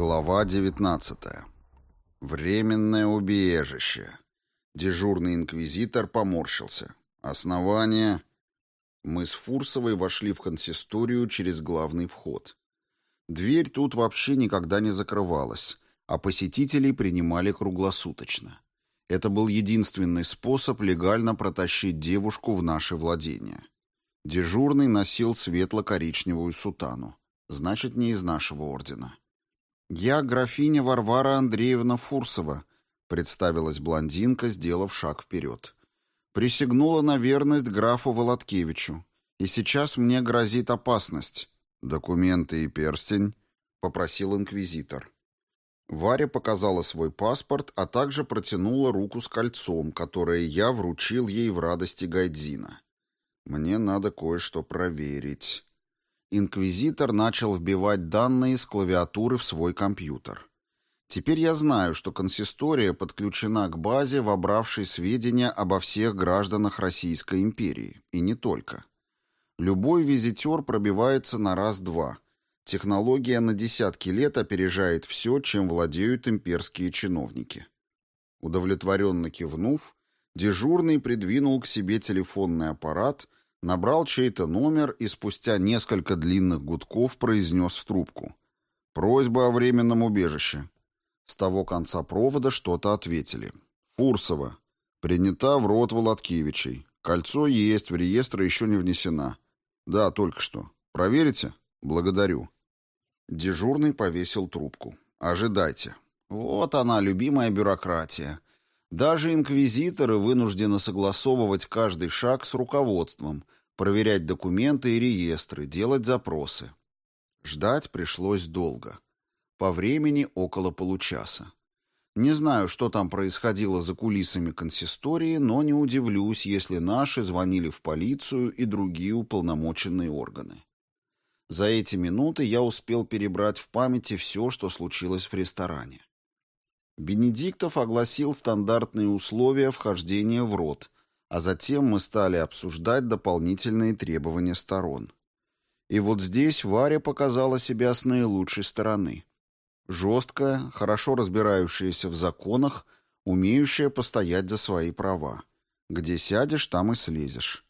Глава 19. Временное убежище. Дежурный инквизитор поморщился. Основание... Мы с Фурсовой вошли в консисторию через главный вход. Дверь тут вообще никогда не закрывалась, а посетителей принимали круглосуточно. Это был единственный способ легально протащить девушку в наше владение. Дежурный носил светло-коричневую сутану. Значит, не из нашего ордена. «Я графиня Варвара Андреевна Фурсова», — представилась блондинка, сделав шаг вперед. «Присягнула на верность графу Володкевичу, и сейчас мне грозит опасность». «Документы и перстень», — попросил инквизитор. Варя показала свой паспорт, а также протянула руку с кольцом, которое я вручил ей в радости Гайдзина. «Мне надо кое-что проверить». Инквизитор начал вбивать данные с клавиатуры в свой компьютер. Теперь я знаю, что консистория подключена к базе, вобравшей сведения обо всех гражданах Российской империи, и не только. Любой визитер пробивается на раз-два. Технология на десятки лет опережает все, чем владеют имперские чиновники. Удовлетворенно кивнув, дежурный придвинул к себе телефонный аппарат – набрал чей-то номер и спустя несколько длинных гудков произнес в трубку. «Просьба о временном убежище». С того конца провода что-то ответили. «Фурсова. Принята в рот Володкевичей. Кольцо есть, в реестр еще не внесена. Да, только что. Проверите? Благодарю». Дежурный повесил трубку. «Ожидайте». Вот она, любимая бюрократия. Даже инквизиторы вынуждены согласовывать каждый шаг с руководством, проверять документы и реестры, делать запросы. Ждать пришлось долго. По времени около получаса. Не знаю, что там происходило за кулисами консистории, но не удивлюсь, если наши звонили в полицию и другие уполномоченные органы. За эти минуты я успел перебрать в памяти все, что случилось в ресторане. Бенедиктов огласил стандартные условия вхождения в рот, а затем мы стали обсуждать дополнительные требования сторон. И вот здесь Варя показала себя с наилучшей стороны. Жесткая, хорошо разбирающаяся в законах, умеющая постоять за свои права. Где сядешь, там и слезешь.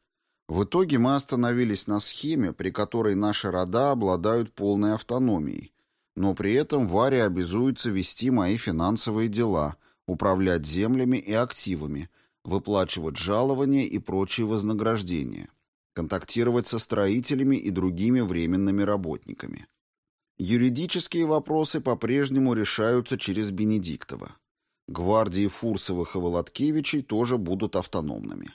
В итоге мы остановились на схеме, при которой наши рода обладают полной автономией, но при этом Варя обязуется вести мои финансовые дела, управлять землями и активами, выплачивать жалования и прочие вознаграждения, контактировать со строителями и другими временными работниками. Юридические вопросы по-прежнему решаются через Бенедиктова. Гвардии Фурсовых и Володкевичей тоже будут автономными.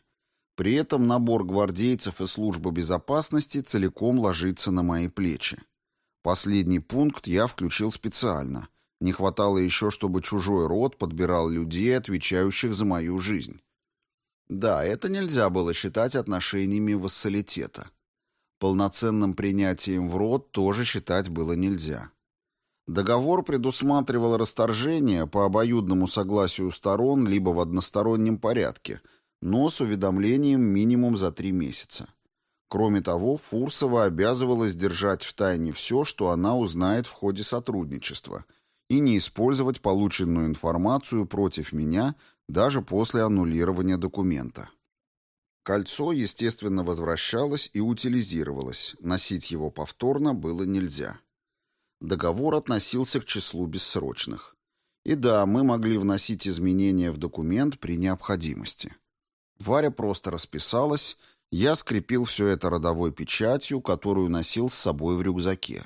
При этом набор гвардейцев и службы безопасности целиком ложится на мои плечи. Последний пункт я включил специально. Не хватало еще, чтобы чужой род подбирал людей, отвечающих за мою жизнь. Да, это нельзя было считать отношениями вассалитета. Полноценным принятием в род тоже считать было нельзя. Договор предусматривал расторжение по обоюдному согласию сторон либо в одностороннем порядке, но с уведомлением минимум за три месяца. Кроме того, Фурсова обязывалась держать в тайне все, что она узнает в ходе сотрудничества, и не использовать полученную информацию против меня даже после аннулирования документа. Кольцо, естественно, возвращалось и утилизировалось, носить его повторно было нельзя. Договор относился к числу бессрочных. И да, мы могли вносить изменения в документ при необходимости. Варя просто расписалась я скрепил все это родовой печатью, которую носил с собой в рюкзаке.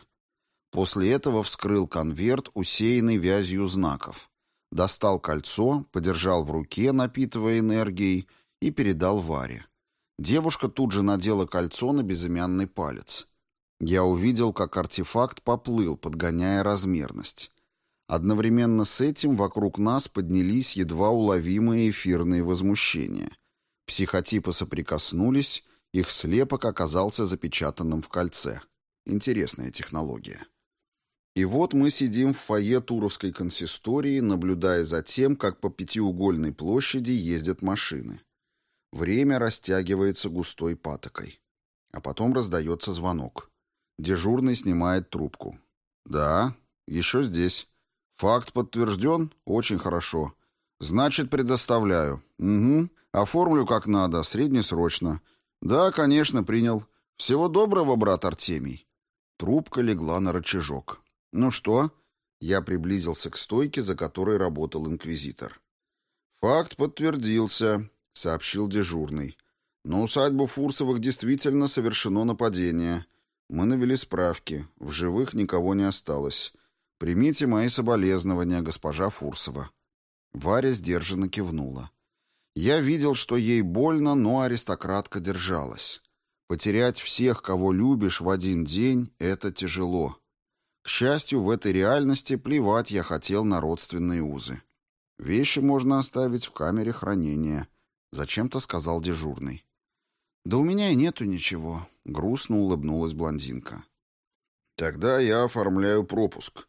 После этого вскрыл конверт, усеянный вязью знаков. Достал кольцо, подержал в руке, напитывая энергией, и передал Варе. Девушка тут же надела кольцо на безымянный палец. Я увидел, как артефакт поплыл, подгоняя размерность. Одновременно с этим вокруг нас поднялись едва уловимые эфирные возмущения — Психотипы соприкоснулись, их слепок оказался запечатанным в кольце. Интересная технология. И вот мы сидим в фойе Туровской консистории, наблюдая за тем, как по пятиугольной площади ездят машины. Время растягивается густой патокой. А потом раздается звонок. Дежурный снимает трубку. «Да, еще здесь. Факт подтвержден? Очень хорошо. Значит, предоставляю. Угу. Оформлю как надо, среднесрочно. Да, конечно, принял. Всего доброго, брат Артемий. Трубка легла на рычажок. Ну что? Я приблизился к стойке, за которой работал инквизитор. Факт подтвердился, сообщил дежурный. На усадьбу Фурсовых действительно совершено нападение. Мы навели справки. В живых никого не осталось. Примите мои соболезнования, госпожа Фурсова. Варя сдержанно кивнула. Я видел, что ей больно, но аристократка держалась. Потерять всех, кого любишь, в один день — это тяжело. К счастью, в этой реальности плевать я хотел на родственные узы. Вещи можно оставить в камере хранения, — зачем-то сказал дежурный. «Да у меня и нету ничего», — грустно улыбнулась блондинка. «Тогда я оформляю пропуск»,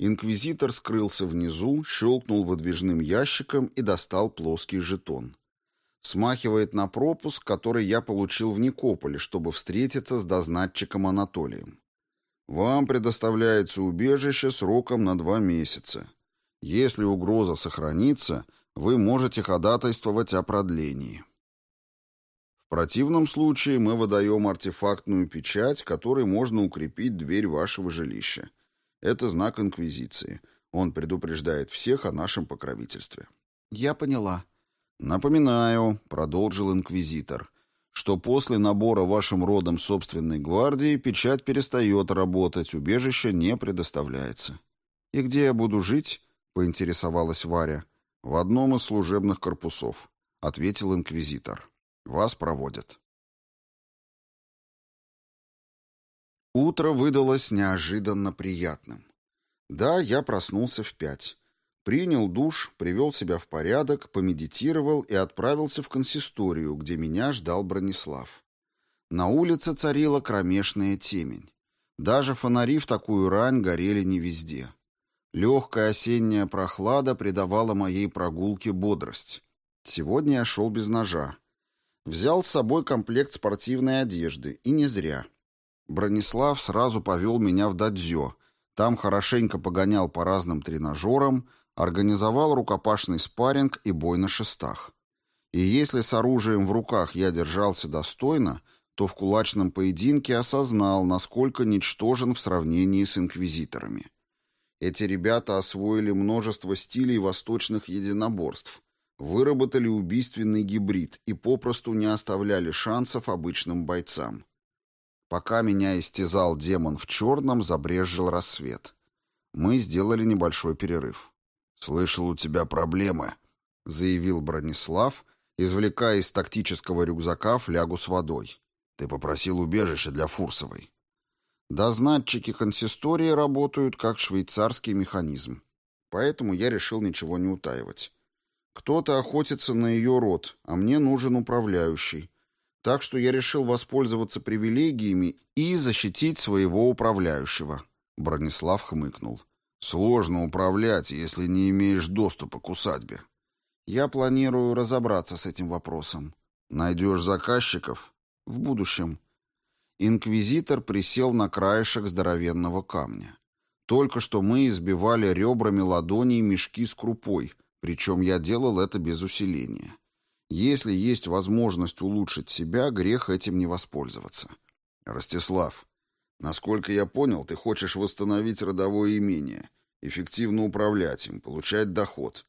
Инквизитор скрылся внизу, щелкнул выдвижным ящиком и достал плоский жетон. Смахивает на пропуск, который я получил в Никополе, чтобы встретиться с дознатчиком Анатолием. Вам предоставляется убежище сроком на два месяца. Если угроза сохранится, вы можете ходатайствовать о продлении. В противном случае мы выдаем артефактную печать, которой можно укрепить дверь вашего жилища. Это знак Инквизиции. Он предупреждает всех о нашем покровительстве». «Я поняла». «Напоминаю», — продолжил Инквизитор, «что после набора вашим родом собственной гвардии печать перестает работать, убежище не предоставляется». «И где я буду жить?» — поинтересовалась Варя. «В одном из служебных корпусов», — ответил Инквизитор. «Вас проводят». Утро выдалось неожиданно приятным. Да, я проснулся в пять. Принял душ, привел себя в порядок, помедитировал и отправился в консисторию, где меня ждал Бронислав. На улице царила кромешная темень. Даже фонари в такую рань горели не везде. Легкая осенняя прохлада придавала моей прогулке бодрость. Сегодня я шел без ножа. Взял с собой комплект спортивной одежды, и не зря. Бронислав сразу повел меня в дадзё. Там хорошенько погонял по разным тренажерам, организовал рукопашный спарринг и бой на шестах. И если с оружием в руках я держался достойно, то в кулачном поединке осознал, насколько ничтожен в сравнении с инквизиторами. Эти ребята освоили множество стилей восточных единоборств, выработали убийственный гибрид и попросту не оставляли шансов обычным бойцам. Пока меня истязал демон в черном, забрезжил рассвет. Мы сделали небольшой перерыв. «Слышал, у тебя проблемы», — заявил Бронислав, извлекая из тактического рюкзака флягу с водой. «Ты попросил убежище для Фурсовой». Дознатчики консистории работают как швейцарский механизм. Поэтому я решил ничего не утаивать. Кто-то охотится на ее род, а мне нужен управляющий. Так что я решил воспользоваться привилегиями и защитить своего управляющего. Бронислав хмыкнул. Сложно управлять, если не имеешь доступа к усадьбе. Я планирую разобраться с этим вопросом. Найдешь заказчиков? В будущем. Инквизитор присел на краешек здоровенного камня. Только что мы избивали ребрами ладоней мешки с крупой, причем я делал это без усиления. Если есть возможность улучшить себя, грех этим не воспользоваться. Ростислав, насколько я понял, ты хочешь восстановить родовое имение, эффективно управлять им, получать доход.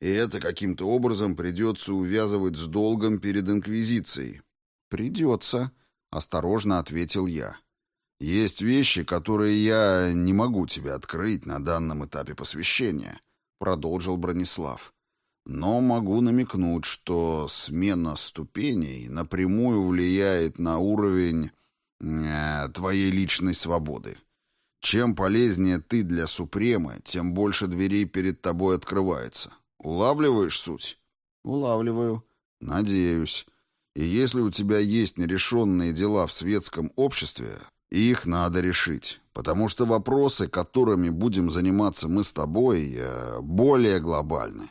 И это каким-то образом придется увязывать с долгом перед Инквизицией. «Придется», — осторожно ответил я. «Есть вещи, которые я не могу тебе открыть на данном этапе посвящения», — продолжил Бронислав. Но могу намекнуть, что смена ступеней напрямую влияет на уровень э, твоей личной свободы. Чем полезнее ты для Супремы, тем больше дверей перед тобой открывается. Улавливаешь суть? Улавливаю. Надеюсь. И если у тебя есть нерешенные дела в светском обществе, их надо решить, потому что вопросы, которыми будем заниматься мы с тобой, э, более глобальны.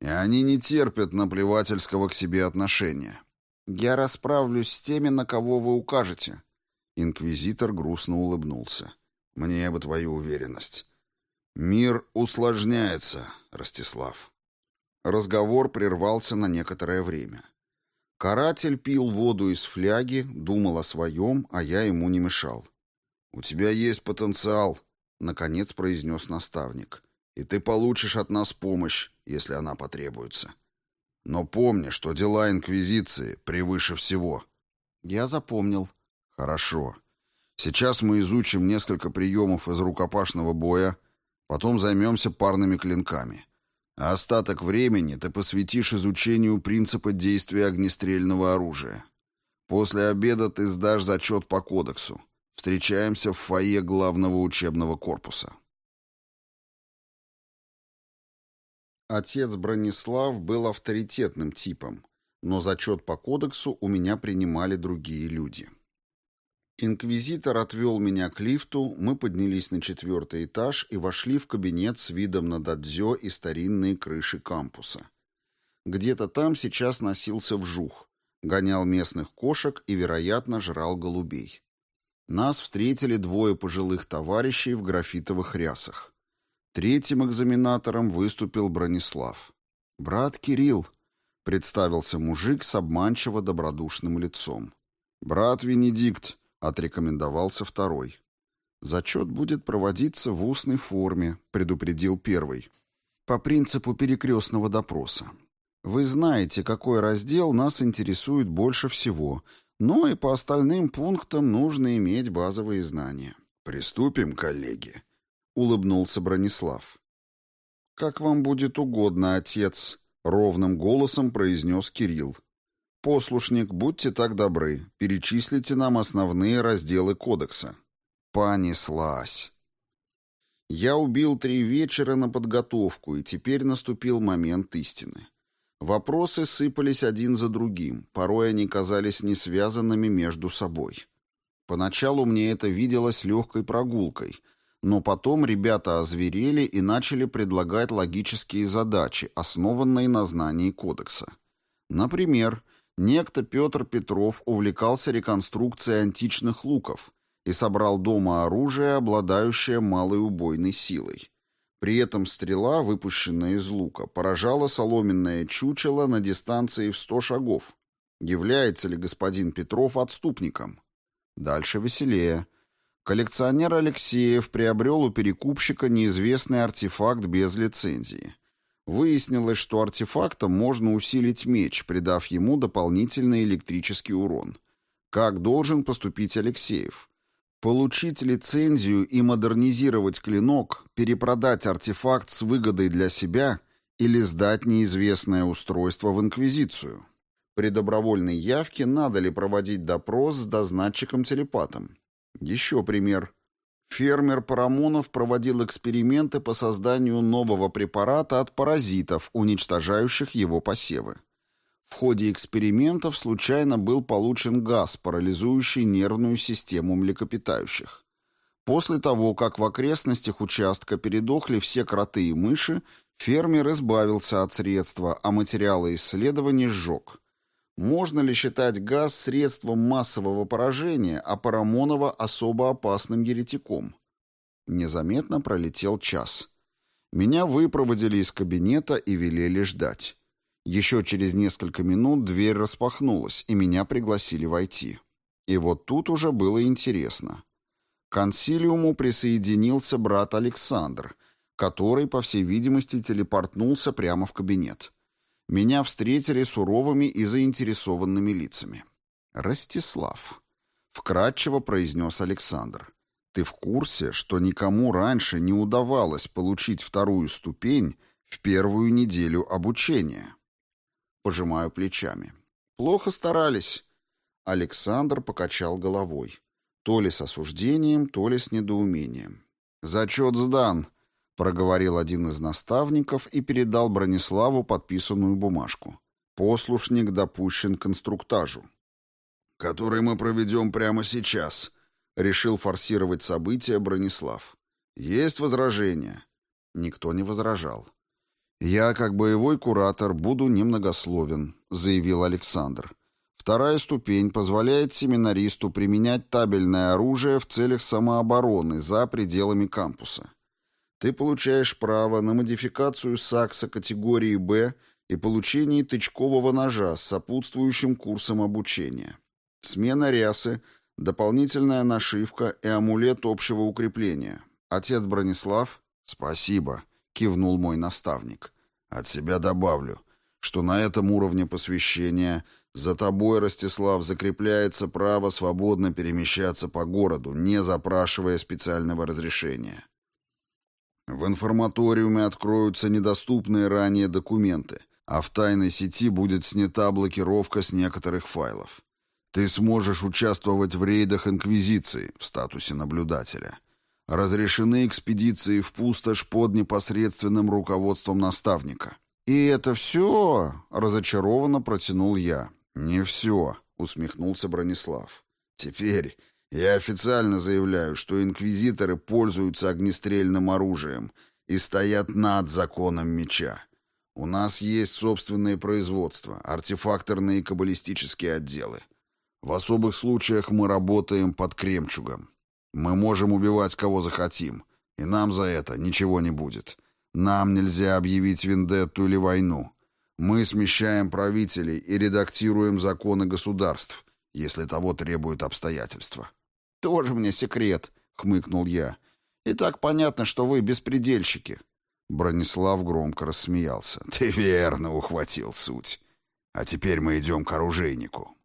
И они не терпят наплевательского к себе отношения. Я расправлюсь с теми, на кого вы укажете. Инквизитор грустно улыбнулся. Мне бы твою уверенность. «Мир усложняется, Ростислав». Разговор прервался на некоторое время. Каратель пил воду из фляги, думал о своем, а я ему не мешал. «У тебя есть потенциал», — наконец произнес наставник. «И ты получишь от нас помощь, если она потребуется. Но помни, что дела Инквизиции превыше всего». Я запомнил. «Хорошо. Сейчас мы изучим несколько приемов из рукопашного боя, потом займемся парными клинками. А остаток времени ты посвятишь изучению принципа действия огнестрельного оружия. После обеда ты сдашь зачет по кодексу. Встречаемся в фойе главного учебного корпуса. Отец Бронислав был авторитетным типом, но зачет по кодексу у меня принимали другие люди. Инквизитор отвел меня к лифту, мы поднялись на четвертый этаж и вошли в кабинет с видом на дадзё и старинные крыши кампуса. Где-то там сейчас носился вжух, гонял местных кошек и, вероятно, жрал голубей. Нас встретили двое пожилых товарищей в графитовых рясах. Третьим экзаменатором выступил Бронислав. «Брат Кирилл», — представился мужик с обманчиво добродушным лицом. «Брат Венедикт», — отрекомендовался второй. «Зачет будет проводиться в устной форме», — предупредил первый. «По принципу перекрестного допроса. Вы знаете, какой раздел нас интересует больше всего, но и по остальным пунктам нужно иметь базовые знания». «Приступим, коллеги», — улыбнулся Бронислав. «Как вам будет угодно, отец», — ровным голосом произнес Кирилл. «Послушник, будьте так добры, перечислите нам основные разделы кодекса». Понеслась. Я убил три вечера на подготовку, и теперь наступил момент истины. Вопросы сыпались один за другим, порой они казались не связанными между собой. Поначалу мне это виделось легкой прогулкой, но потом ребята озверели и начали предлагать логические задачи, основанные на знании кодекса. Например, Некто Петр Петров увлекался реконструкцией античных луков и собрал дома оружие, обладающее малой убойной силой. При этом стрела, выпущенная из лука, поражала соломенное чучело на дистанции в сто шагов. Является ли господин Петров отступником? Дальше веселее. Коллекционер Алексеев приобрел у перекупщика неизвестный артефакт без лицензии. Выяснилось, что артефактом можно усилить меч, придав ему дополнительный электрический урон. Как должен поступить Алексеев? Получить лицензию и модернизировать клинок, перепродать артефакт с выгодой для себя или сдать неизвестное устройство в Инквизицию? При добровольной явке надо ли проводить допрос с дознатчиком-телепатом? Еще пример. Фермер Парамонов проводил эксперименты по созданию нового препарата от паразитов, уничтожающих его посевы. В ходе экспериментов случайно был получен газ, парализующий нервную систему млекопитающих. После того, как в окрестностях участка передохли все кроты и мыши, фермер избавился от средства, а материалы исследований сжег. Можно ли считать газ средством массового поражения, а Парамонова особо опасным еретиком? Незаметно пролетел час. Меня выпроводили из кабинета и велели ждать. Еще через несколько минут дверь распахнулась, и меня пригласили войти. И вот тут уже было интересно. К консилиуму присоединился брат Александр, который, по всей видимости, телепортнулся прямо в кабинет. Меня встретили суровыми и заинтересованными лицами. «Ростислав», — вкратчиво произнес Александр, — «ты в курсе, что никому раньше не удавалось получить вторую ступень в первую неделю обучения?» Пожимаю плечами. «Плохо старались». Александр покачал головой. То ли с осуждением, то ли с недоумением. «Зачет сдан», проговорил один из наставников и передал Брониславу подписанную бумажку. Послушник допущен к инструктажу. «Который мы проведем прямо сейчас», — решил форсировать события Бронислав. «Есть возражения?» Никто не возражал. «Я, как боевой куратор, буду немногословен», — заявил Александр. «Вторая ступень позволяет семинаристу применять табельное оружие в целях самообороны за пределами кампуса. Ты получаешь право на модификацию САКСа категории «Б» и получение тычкового ножа с сопутствующим курсом обучения. Смена рясы, дополнительная нашивка и амулет общего укрепления. Отец Бронислав... «Спасибо», — кивнул мой наставник. «От себя добавлю, что на этом уровне посвящения за тобой, Ростислав, закрепляется право свободно перемещаться по городу, не запрашивая специального разрешения. В информаториуме откроются недоступные ранее документы, а в тайной сети будет снята блокировка с некоторых файлов. Ты сможешь участвовать в рейдах Инквизиции в статусе наблюдателя. Разрешены экспедиции в пустошь под непосредственным руководством наставника. «И это все?» — разочарованно протянул я. «Не все», — усмехнулся Бронислав. «Теперь я официально заявляю, что инквизиторы пользуются огнестрельным оружием и стоят над законом меча. У нас есть собственные производства, артефакторные и каббалистические отделы. В особых случаях мы работаем под кремчугом. Мы можем убивать кого захотим, и нам за это ничего не будет. Нам нельзя объявить вендетту или войну. Мы смещаем правителей и редактируем законы государств, если того требуют обстоятельства. «Тоже мне секрет», — хмыкнул я. «И так понятно, что вы беспредельщики». Бронислав громко рассмеялся. «Ты верно ухватил суть. А теперь мы идем к оружейнику».